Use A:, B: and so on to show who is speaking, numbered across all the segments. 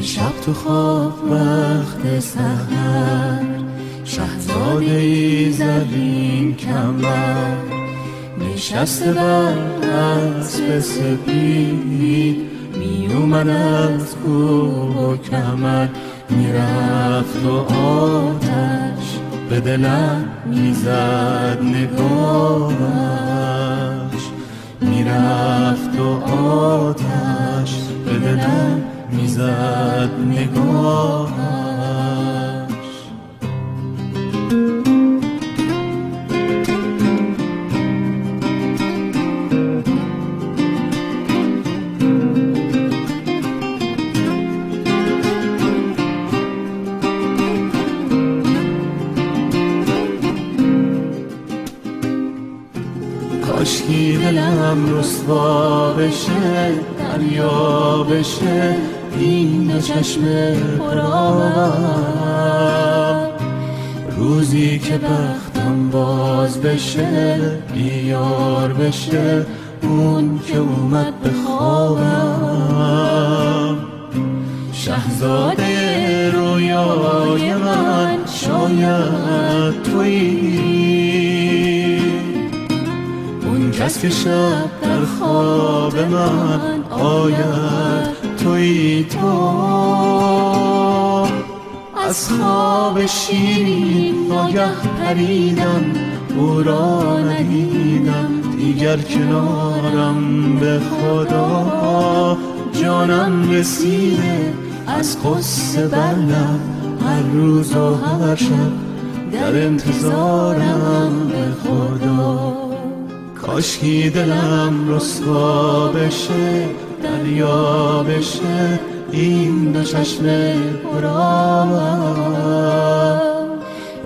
A: دیشب تو خواب وقت سهر شهزاده ای زرین کمر. نشسته بر اسب سپید می اومد از کوه و کمر. می‌رفت و آتش به دلم می‌زد نگاهش. می‌رفت و آتش به دلم می‌زد نگاهش کاشکی دلم رسوا بشه دریا بشه این دو چشم پرام روزی که بختم باز بشه بیار بشه اون که اومد به خوابم. شهزاده رویای من شاید تویی. کس که شب در خواب من آید توی تو. از خواب شیرین ناگه پریدم او را ندیدم. دیگر کنارم به خدا. جانم رسیده از قصه بلم هر روز و هر شب در انتظارم به خدا. کاشکی دلم رسوا بشه دریا بشه این دو چشم پرام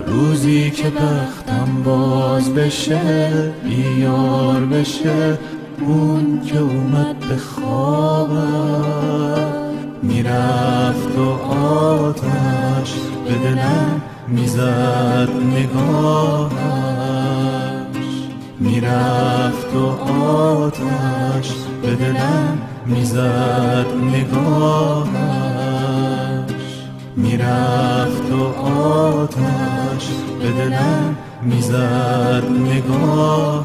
A: روزی که بختم باز بشه بیار بشه اون که اومد به خوابم می‌رفت و آتش به دلم می‌زد نگاهش می‌رفت و آتش به دلم می‌زد نگاهش. می‌رفت و آتش به دلم می‌زد نگاهش.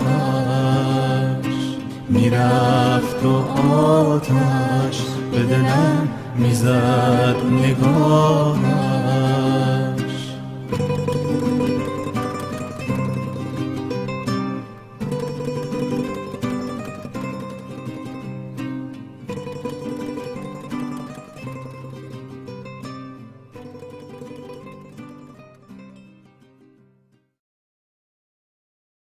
A: می‌رفت و آتش به دلم می‌زد نگاهش.